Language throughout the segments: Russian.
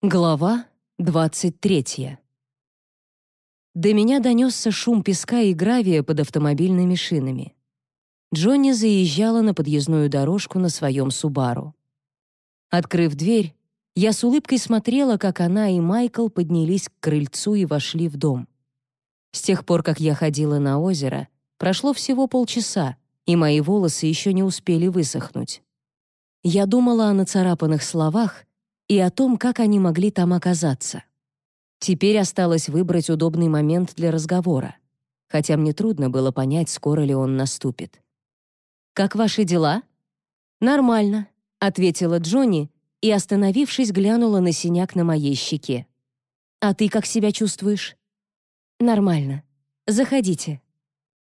Глава 23. До меня донесся шум песка и гравия под автомобильными шинами. Джонни заезжала на подъездную дорожку на своем Субару. Открыв дверь, я с улыбкой смотрела, как она и Майкл поднялись к крыльцу и вошли в дом. С тех пор, как я ходила на озеро, прошло всего полчаса, и мои волосы еще не успели высохнуть. Я думала о нацарапанных словах, и о том, как они могли там оказаться. Теперь осталось выбрать удобный момент для разговора, хотя мне трудно было понять, скоро ли он наступит. «Как ваши дела?» «Нормально», — ответила Джонни и, остановившись, глянула на синяк на моей щеке. «А ты как себя чувствуешь?» «Нормально. Заходите.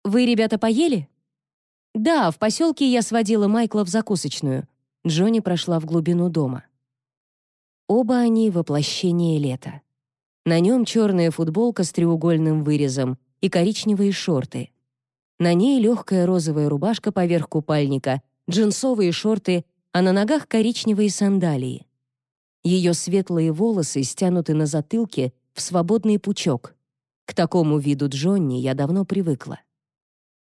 Вы, ребята, поели?» «Да, в поселке я сводила Майкла в закусочную». Джонни прошла в глубину дома. Оба они — воплощение лета. На нем черная футболка с треугольным вырезом и коричневые шорты. На ней легкая розовая рубашка поверх купальника, джинсовые шорты, а на ногах коричневые сандалии. Ее светлые волосы стянуты на затылке в свободный пучок. К такому виду Джонни я давно привыкла.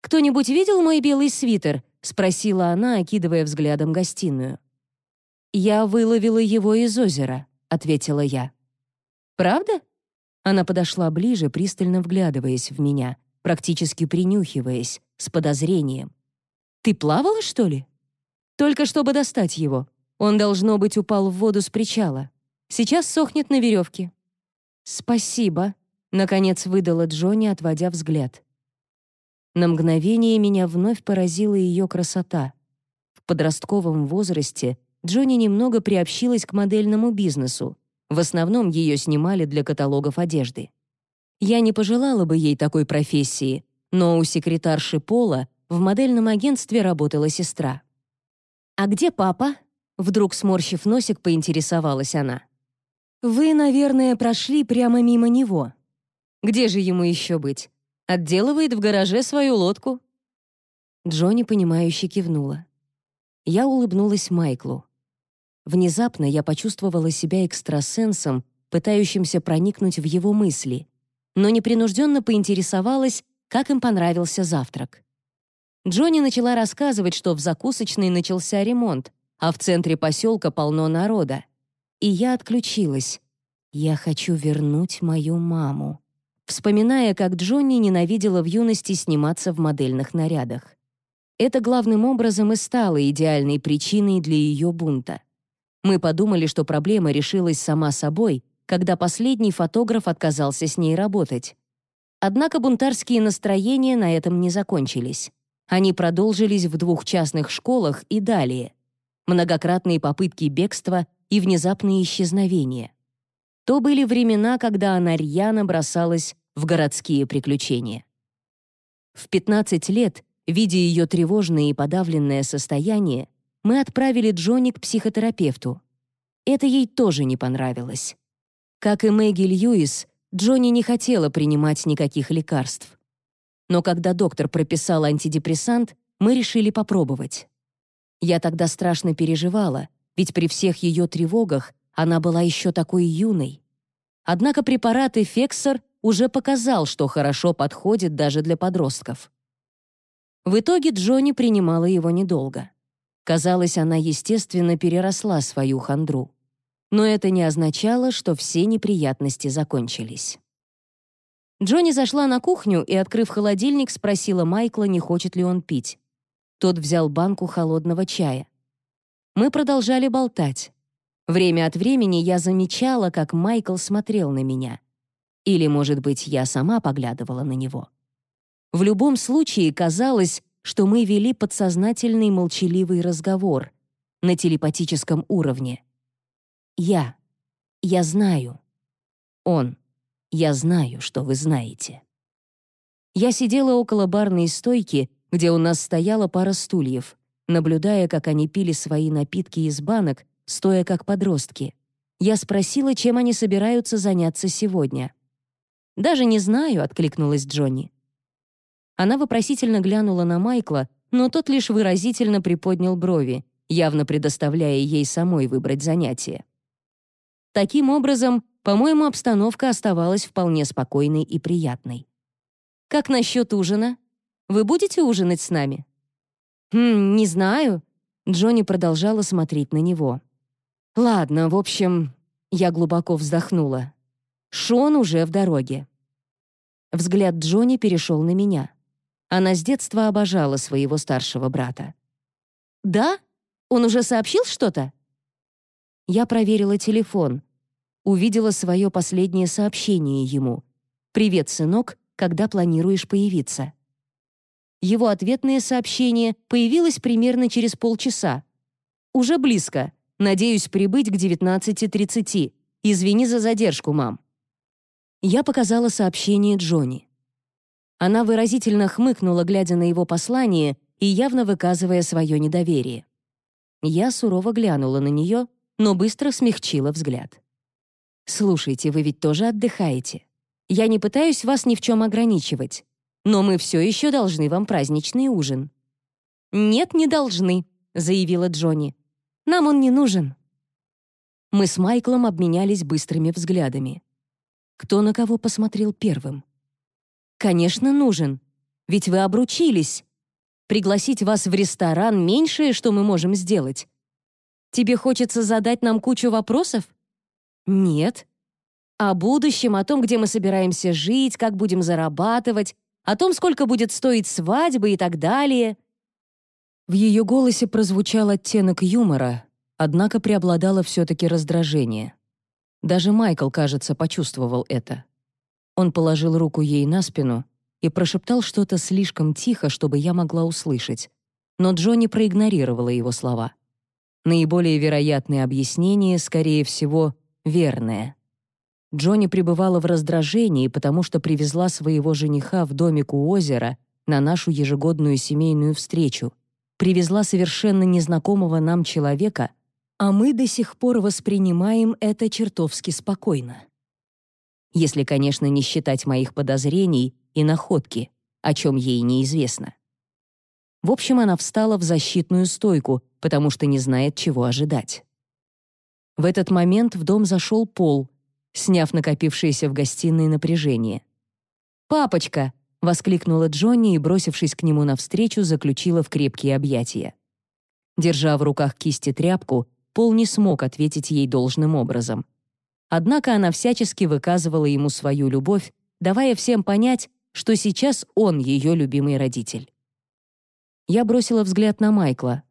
«Кто-нибудь видел мой белый свитер?» — спросила она, окидывая взглядом гостиную. «Я выловила его из озера», — ответила я. «Правда?» Она подошла ближе, пристально вглядываясь в меня, практически принюхиваясь, с подозрением. «Ты плавала, что ли?» «Только чтобы достать его. Он, должно быть, упал в воду с причала. Сейчас сохнет на веревке». «Спасибо», — наконец выдала Джонни, отводя взгляд. На мгновение меня вновь поразила ее красота. В подростковом возрасте Джонни немного приобщилась к модельному бизнесу. В основном ее снимали для каталогов одежды. Я не пожелала бы ей такой профессии, но у секретарши Пола в модельном агентстве работала сестра. «А где папа?» Вдруг, сморщив носик, поинтересовалась она. «Вы, наверное, прошли прямо мимо него. Где же ему еще быть? Отделывает в гараже свою лодку». Джонни, понимающе кивнула. Я улыбнулась Майклу. Внезапно я почувствовала себя экстрасенсом, пытающимся проникнуть в его мысли, но непринужденно поинтересовалась, как им понравился завтрак. Джонни начала рассказывать, что в закусочной начался ремонт, а в центре поселка полно народа. И я отключилась. Я хочу вернуть мою маму. Вспоминая, как Джонни ненавидела в юности сниматься в модельных нарядах. Это главным образом и стало идеальной причиной для ее бунта. Мы подумали, что проблема решилась сама собой, когда последний фотограф отказался с ней работать. Однако бунтарские настроения на этом не закончились. Они продолжились в двух частных школах и далее. Многократные попытки бегства и внезапные исчезновения. То были времена, когда она рьяно бросалась в городские приключения. В 15 лет, видя ее тревожное и подавленное состояние, мы отправили Джонни к психотерапевту. Это ей тоже не понравилось. Как и Мэгги Льюис, Джонни не хотела принимать никаких лекарств. Но когда доктор прописал антидепрессант, мы решили попробовать. Я тогда страшно переживала, ведь при всех ее тревогах она была еще такой юной. Однако препарат «Эфексор» уже показал, что хорошо подходит даже для подростков. В итоге Джонни принимала его недолго. Казалось, она естественно переросла свою хандру. Но это не означало, что все неприятности закончились. Джонни зашла на кухню и, открыв холодильник, спросила Майкла, не хочет ли он пить. Тот взял банку холодного чая. Мы продолжали болтать. Время от времени я замечала, как Майкл смотрел на меня. Или, может быть, я сама поглядывала на него. В любом случае казалось, что мы вели подсознательный молчаливый разговор на телепатическом уровне. Я. Я знаю. Он. Я знаю, что вы знаете. Я сидела около барной стойки, где у нас стояла пара стульев, наблюдая, как они пили свои напитки из банок, стоя как подростки. Я спросила, чем они собираются заняться сегодня. «Даже не знаю», — откликнулась Джонни. Она вопросительно глянула на Майкла, но тот лишь выразительно приподнял брови, явно предоставляя ей самой выбрать занятие. Таким образом, по-моему, обстановка оставалась вполне спокойной и приятной. «Как насчет ужина? Вы будете ужинать с нами?» «Хм, не знаю». Джонни продолжала смотреть на него. «Ладно, в общем...» Я глубоко вздохнула. Шон уже в дороге. Взгляд Джонни перешел на меня. Она с детства обожала своего старшего брата. «Да? Он уже сообщил что-то?» Я проверила телефон. Увидела свое последнее сообщение ему. «Привет, сынок, когда планируешь появиться?» Его ответное сообщение появилось примерно через полчаса. «Уже близко. Надеюсь прибыть к 19.30. Извини за задержку, мам». Я показала сообщение Джонни. Она выразительно хмыкнула, глядя на его послание и явно выказывая свое недоверие. Я сурово глянула на нее, но быстро смягчила взгляд. «Слушайте, вы ведь тоже отдыхаете. Я не пытаюсь вас ни в чем ограничивать, но мы все еще должны вам праздничный ужин». «Нет, не должны», — заявила Джонни. «Нам он не нужен». Мы с Майклом обменялись быстрыми взглядами. Кто на кого посмотрел первым? «Конечно, нужен. Ведь вы обручились. Пригласить вас в ресторан — меньшее, что мы можем сделать. Тебе хочется задать нам кучу вопросов? Нет. О будущем, о том, где мы собираемся жить, как будем зарабатывать, о том, сколько будет стоить свадьба и так далее. В ее голосе прозвучал оттенок юмора, однако преобладало все-таки раздражение. Даже Майкл, кажется, почувствовал это. Он положил руку ей на спину и прошептал что-то слишком тихо, чтобы я могла услышать. Но Джонни проигнорировала его слова. Наиболее вероятное объяснение, скорее всего, верное. Джонни пребывала в раздражении, потому что привезла своего жениха в домик у озера на нашу ежегодную семейную встречу, привезла совершенно незнакомого нам человека, а мы до сих пор воспринимаем это чертовски спокойно. Если, конечно, не считать моих подозрений и находки, о чем ей неизвестно. В общем, она встала в защитную стойку, потому что не знает, чего ожидать. В этот момент в дом зашел Пол, сняв накопившееся в гостиной напряжение. «Папочка!» — воскликнула Джонни и, бросившись к нему навстречу, заключила в крепкие объятия. Держа в руках кисти тряпку, Пол не смог ответить ей должным образом. Однако она всячески выказывала ему свою любовь, давая всем понять, что сейчас он ее любимый родитель. Я бросила взгляд на Майкла.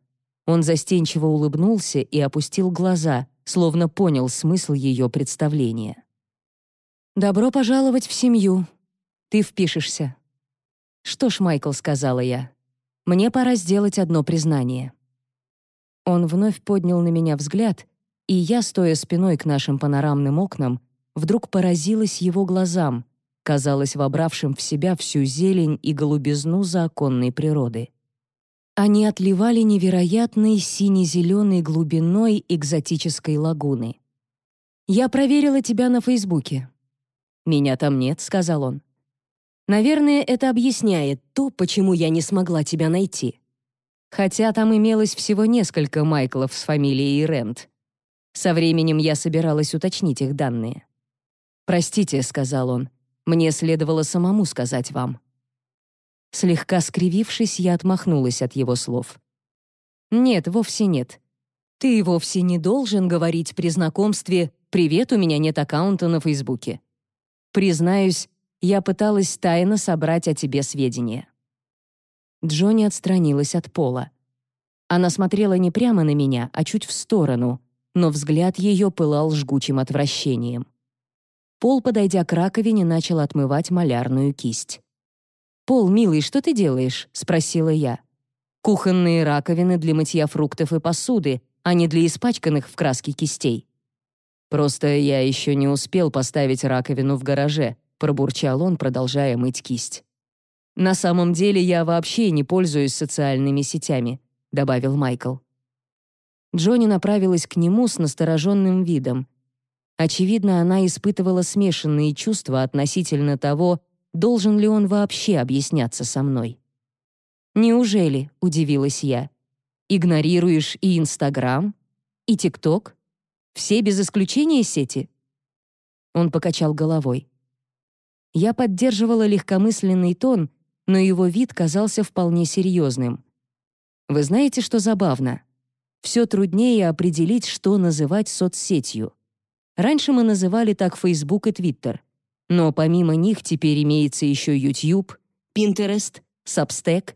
Он застенчиво улыбнулся и опустил глаза, словно понял смысл ее представления. «Добро пожаловать в семью. Ты впишешься». «Что ж, Майкл», — сказала я, — «мне пора сделать одно признание». Он вновь поднял на меня взгляд, и я, стоя спиной к нашим панорамным окнам, вдруг поразилась его глазам, казалось, вобравшим в себя всю зелень и голубизну законной природы. Они отливали невероятной сине-зеленой глубиной экзотической лагуны. «Я проверила тебя на Фейсбуке». «Меня там нет», — сказал он. «Наверное, это объясняет то, почему я не смогла тебя найти хотя там имелось всего несколько Майклов с фамилией Рент. Со временем я собиралась уточнить их данные. «Простите», — сказал он, — «мне следовало самому сказать вам». Слегка скривившись, я отмахнулась от его слов. «Нет, вовсе нет. Ты вовсе не должен говорить при знакомстве «Привет, у меня нет аккаунта на Фейсбуке». Признаюсь, я пыталась тайно собрать о тебе сведения. Джонни отстранилась от пола. Она смотрела не прямо на меня, а чуть в сторону, но взгляд ее пылал жгучим отвращением. Пол, подойдя к раковине, начал отмывать малярную кисть. «Пол, милый, что ты делаешь?» — спросила я. «Кухонные раковины для мытья фруктов и посуды, а не для испачканных в краске кистей». «Просто я еще не успел поставить раковину в гараже», — пробурчал он, продолжая мыть кисть. «На самом деле я вообще не пользуюсь социальными сетями», — добавил Майкл. Джонни направилась к нему с настороженным видом. Очевидно, она испытывала смешанные чувства относительно того, должен ли он вообще объясняться со мной. «Неужели?» — удивилась я. «Игнорируешь и Инстаграм, и ТикТок? Все без исключения сети?» Он покачал головой. Я поддерживала легкомысленный тон, но его вид казался вполне серьезным. Вы знаете, что забавно? Все труднее определить, что называть соцсетью. Раньше мы называли так Facebook и Twitter. Но помимо них теперь имеется еще YouTube, Pinterest, Substack.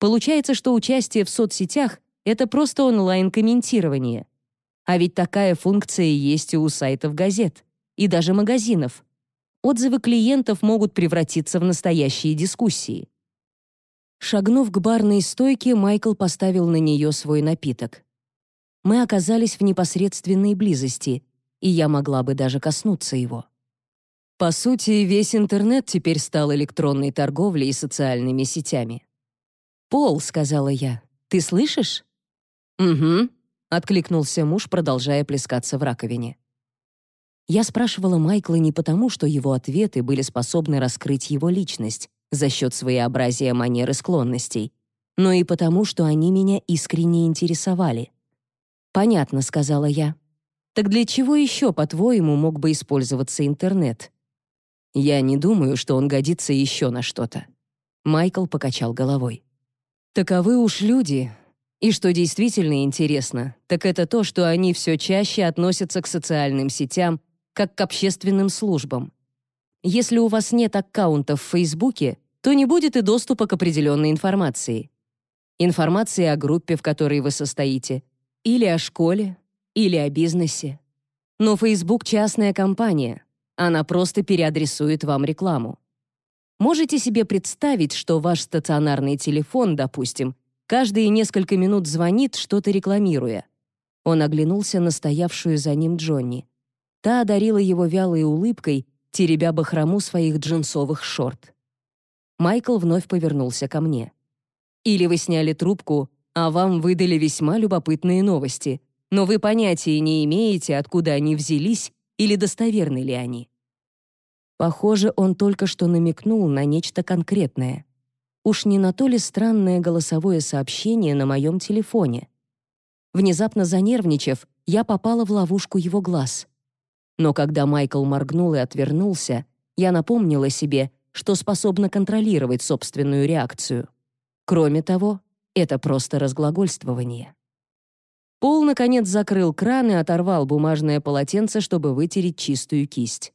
Получается, что участие в соцсетях — это просто онлайн-комментирование. А ведь такая функция есть и у сайтов газет, и даже магазинов. Отзывы клиентов могут превратиться в настоящие дискуссии. Шагнув к барной стойке, Майкл поставил на нее свой напиток. Мы оказались в непосредственной близости, и я могла бы даже коснуться его. По сути, весь интернет теперь стал электронной торговлей и социальными сетями. «Пол», — сказала я, — «ты слышишь?» «Угу», — откликнулся муж, продолжая плескаться в раковине. Я спрашивала Майкла не потому, что его ответы были способны раскрыть его личность за счет своеобразия манер и склонностей, но и потому, что они меня искренне интересовали. «Понятно», — сказала я. «Так для чего еще, по-твоему, мог бы использоваться интернет?» «Я не думаю, что он годится еще на что-то». Майкл покачал головой. «Таковы уж люди, и что действительно интересно, так это то, что они все чаще относятся к социальным сетям как к общественным службам. Если у вас нет аккаунта в Фейсбуке, то не будет и доступа к определенной информации. Информации о группе, в которой вы состоите, или о школе, или о бизнесе. Но Facebook — частная компания. Она просто переадресует вам рекламу. Можете себе представить, что ваш стационарный телефон, допустим, каждые несколько минут звонит, что-то рекламируя. Он оглянулся на стоявшую за ним Джонни. Та одарила его вялой улыбкой, теребя бахрому своих джинсовых шорт. Майкл вновь повернулся ко мне. «Или вы сняли трубку, а вам выдали весьма любопытные новости, но вы понятия не имеете, откуда они взялись или достоверны ли они». Похоже, он только что намекнул на нечто конкретное. Уж не на то ли странное голосовое сообщение на моем телефоне. Внезапно занервничав, я попала в ловушку его глаз. Но когда Майкл моргнул и отвернулся, я напомнила себе, что способна контролировать собственную реакцию. Кроме того, это просто разглагольствование. Пол, наконец, закрыл кран и оторвал бумажное полотенце, чтобы вытереть чистую кисть.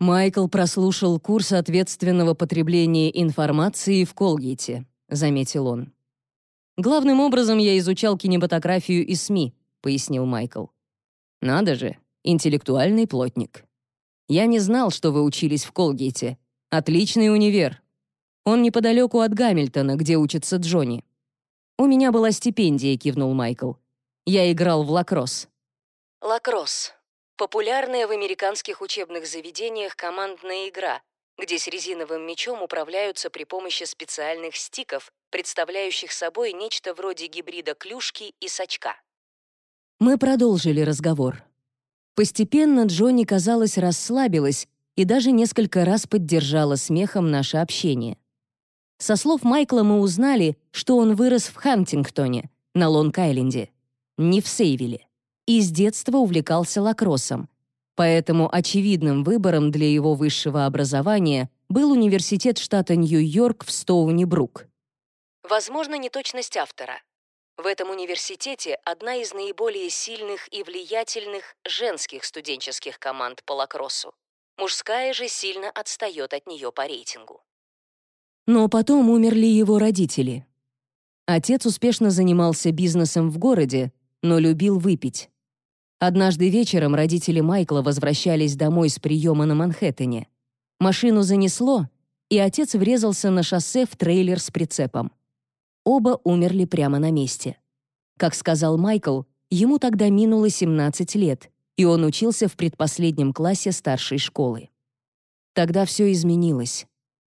«Майкл прослушал курс ответственного потребления информации в Колгейте», — заметил он. «Главным образом я изучал кинематографию и СМИ», — пояснил Майкл. «Надо же, интеллектуальный плотник. Я не знал, что вы учились в Колгейте. Отличный универ. Он неподалеку от Гамильтона, где учится Джонни. У меня была стипендия, кивнул Майкл. Я играл в лакросс. Лакросс. Популярная в американских учебных заведениях командная игра, где с резиновым мячом управляются при помощи специальных стиков, представляющих собой нечто вроде гибрида клюшки и сачка. Мы продолжили разговор. Постепенно Джонни, казалось, расслабилась и даже несколько раз поддержала смехом наше общение. Со слов Майкла мы узнали, что он вырос в Хантингтоне, на Лонг-Айленде, не в Сейвиле, и с детства увлекался лакроссом. Поэтому очевидным выбором для его высшего образования был университет штата Нью-Йорк в Стоуни-Брук. Возможно, неточность автора. В этом университете одна из наиболее сильных и влиятельных женских студенческих команд по лакроссу. Мужская же сильно отстает от нее по рейтингу. Но потом умерли его родители. Отец успешно занимался бизнесом в городе, но любил выпить. Однажды вечером родители Майкла возвращались домой с приема на Манхэттене. Машину занесло, и отец врезался на шоссе в трейлер с прицепом. Оба умерли прямо на месте. Как сказал Майкл, ему тогда минуло 17 лет, и он учился в предпоследнем классе старшей школы. Тогда все изменилось.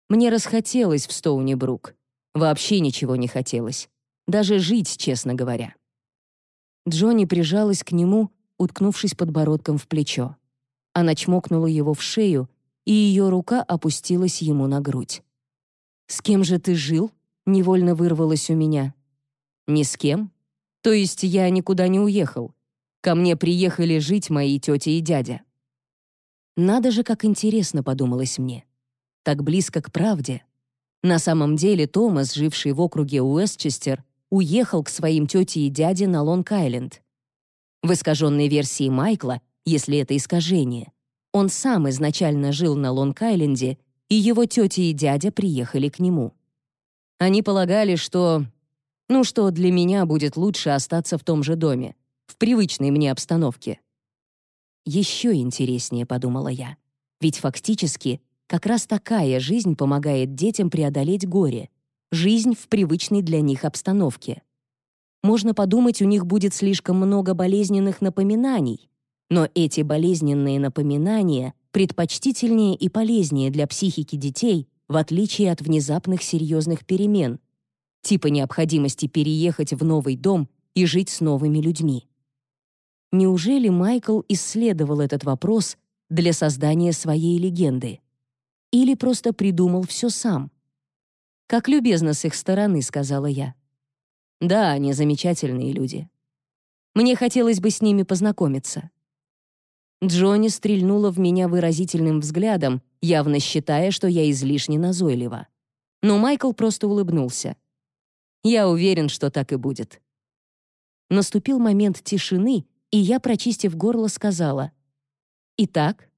Мне расхотелось в Стоуни-Брук. Вообще ничего не хотелось. Даже жить, честно говоря. Джонни прижалась к нему, уткнувшись подбородком в плечо. Она чмокнула его в шею, и ее рука опустилась ему на грудь. «С кем же ты жил?» Невольно вырвалось у меня. Ни с кем. То есть я никуда не уехал. Ко мне приехали жить мои тетя и дядя. Надо же, как интересно, подумалось мне. Так близко к правде. На самом деле Томас, живший в округе Уэстчестер, уехал к своим тете и дяде на Лонг-Айленд. В искаженной версии Майкла, если это искажение, он сам изначально жил на Лонг-Айленде, и его тетя и дядя приехали к нему. Они полагали, что... Ну, что для меня будет лучше остаться в том же доме, в привычной мне обстановке. Еще интереснее, подумала я. Ведь фактически как раз такая жизнь помогает детям преодолеть горе. Жизнь в привычной для них обстановке. Можно подумать, у них будет слишком много болезненных напоминаний, но эти болезненные напоминания предпочтительнее и полезнее для психики детей, в отличие от внезапных серьезных перемен, типа необходимости переехать в новый дом и жить с новыми людьми. Неужели Майкл исследовал этот вопрос для создания своей легенды? Или просто придумал все сам? «Как любезно с их стороны», — сказала я. «Да, они замечательные люди. Мне хотелось бы с ними познакомиться». Джонни стрельнула в меня выразительным взглядом, явно считая, что я излишне назойлива. Но Майкл просто улыбнулся. «Я уверен, что так и будет». Наступил момент тишины, и я, прочистив горло, сказала. «Итак?»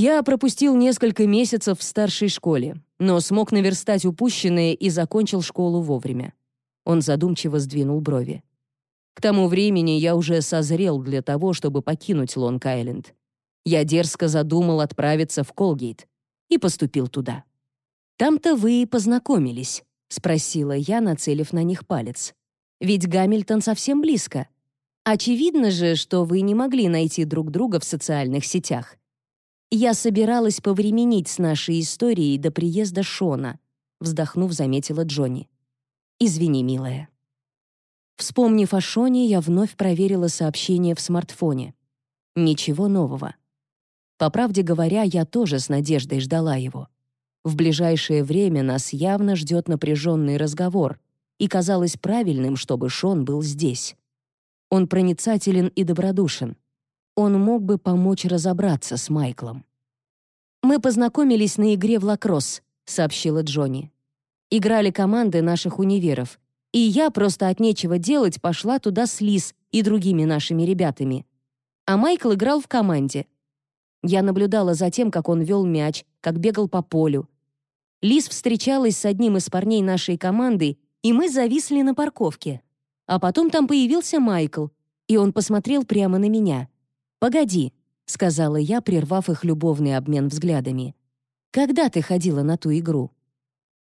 Я пропустил несколько месяцев в старшей школе, но смог наверстать упущенное и закончил школу вовремя. Он задумчиво сдвинул брови. К тому времени я уже созрел для того, чтобы покинуть Лонг-Айленд. Я дерзко задумал отправиться в Колгейт и поступил туда. «Там-то вы и познакомились», — спросила я, нацелив на них палец. «Ведь Гамильтон совсем близко. Очевидно же, что вы не могли найти друг друга в социальных сетях. Я собиралась повременить с нашей историей до приезда Шона, вздохнув, заметила Джонни. Извини, милая. Вспомнив о Шоне, я вновь проверила сообщение в смартфоне. Ничего нового. По правде говоря, я тоже с надеждой ждала его. В ближайшее время нас явно ждет напряженный разговор, и казалось правильным, чтобы Шон был здесь. Он проницателен и добродушен. Он мог бы помочь разобраться с Майклом. «Мы познакомились на игре в лакросс», — сообщила Джонни. «Играли команды наших универов, и я просто от нечего делать пошла туда с Лиз и другими нашими ребятами. А Майкл играл в команде. Я наблюдала за тем, как он вел мяч, как бегал по полю. Лиз встречалась с одним из парней нашей команды, и мы зависли на парковке. А потом там появился Майкл, и он посмотрел прямо на меня. «Погоди», — сказала я, прервав их любовный обмен взглядами. «Когда ты ходила на ту игру?»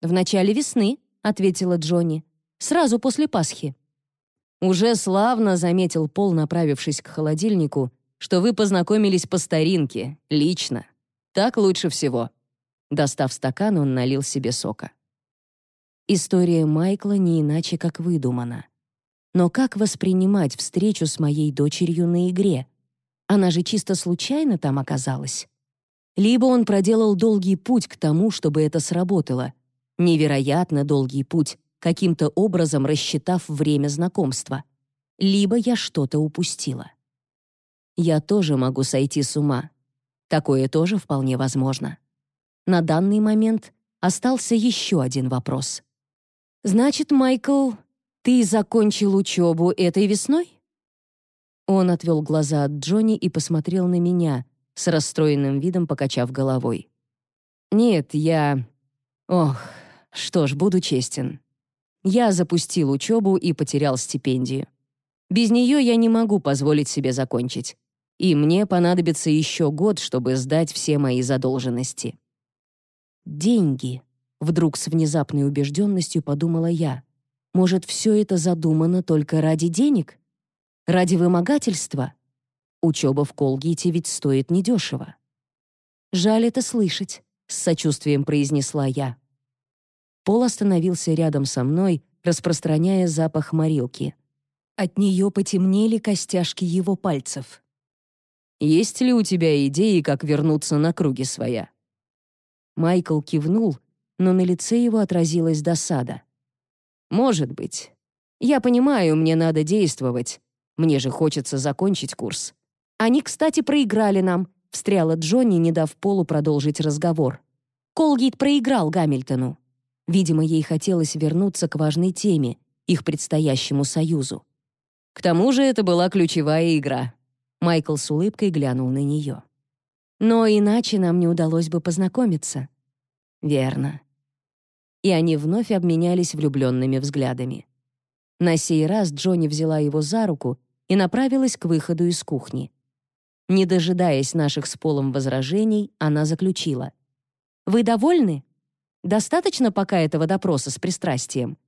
«В начале весны», — ответила Джонни. «Сразу после Пасхи». «Уже славно», — заметил Пол, направившись к холодильнику, «что вы познакомились по старинке, лично. Так лучше всего». Достав стакан, он налил себе сока. История Майкла не иначе, как выдумана. Но как воспринимать встречу с моей дочерью на игре? Она же чисто случайно там оказалась. Либо он проделал долгий путь к тому, чтобы это сработало. Невероятно долгий путь, каким-то образом рассчитав время знакомства. Либо я что-то упустила. Я тоже могу сойти с ума. Такое тоже вполне возможно. На данный момент остался еще один вопрос. Значит, Майкл «Ты закончил учебу этой весной?» Он отвел глаза от Джонни и посмотрел на меня, с расстроенным видом покачав головой. «Нет, я... Ох, что ж, буду честен. Я запустил учебу и потерял стипендию. Без нее я не могу позволить себе закончить. И мне понадобится еще год, чтобы сдать все мои задолженности». «Деньги», — вдруг с внезапной убежденностью подумала я. Может, все это задумано только ради денег? Ради вымогательства? Учеба в Колгейте ведь стоит недешево. «Жаль это слышать», — с сочувствием произнесла я. Пол остановился рядом со мной, распространяя запах морилки. От нее потемнели костяшки его пальцев. «Есть ли у тебя идеи, как вернуться на круги своя?» Майкл кивнул, но на лице его отразилась досада. Может быть. Я понимаю, мне надо действовать. Мне же хочется закончить курс. Они, кстати, проиграли нам, встряла Джонни, не дав Полу продолжить разговор. Колгейт проиграл Гамильтону. Видимо, ей хотелось вернуться к важной теме, их предстоящему союзу. К тому же это была ключевая игра. Майкл с улыбкой глянул на нее. Но иначе нам не удалось бы познакомиться. Верно. И они вновь обменялись влюбленными взглядами. На сей раз Джонни взяла его за руку и направилась к выходу из кухни. Не дожидаясь наших с Полом возражений, она заключила. «Вы довольны? Достаточно пока этого допроса с пристрастием?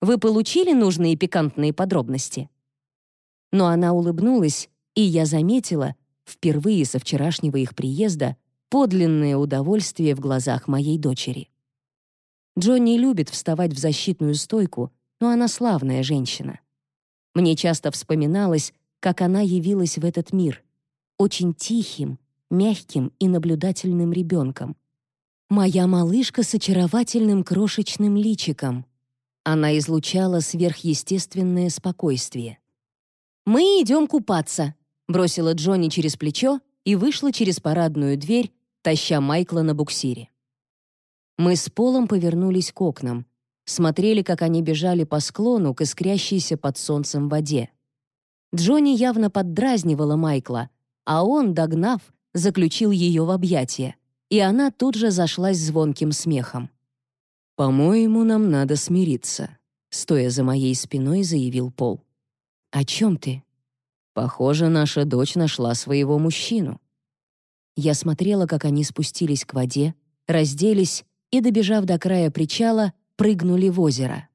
Вы получили нужные пикантные подробности?» Но она улыбнулась, и я заметила, впервые со вчерашнего их приезда, подлинное удовольствие в глазах моей дочери. Джонни любит вставать в защитную стойку, но она славная женщина. Мне часто вспоминалось, как она явилась в этот мир, очень тихим, мягким и наблюдательным ребенком. Моя малышка с очаровательным крошечным личиком. Она излучала сверхъестественное спокойствие. «Мы идем купаться», — бросила Джонни через плечо и вышла через парадную дверь, таща Майкла на буксире. Мы с Полом повернулись к окнам, смотрели, как они бежали по склону к искрящейся под солнцем воде. Джонни явно поддразнивала Майкла, а он, догнав, заключил ее в объятия, и она тут же зашлась звонким смехом. «По-моему, нам надо смириться», — стоя за моей спиной, заявил Пол. «О чем ты?» «Похоже, наша дочь нашла своего мужчину». Я смотрела, как они спустились к воде, разделись и, добежав до края причала, прыгнули в озеро.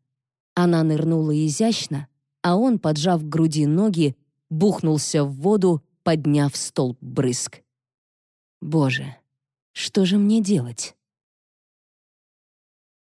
Она нырнула изящно, а он, поджав к груди ноги, бухнулся в воду, подняв столб брызг. «Боже, что же мне делать?»